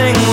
nothing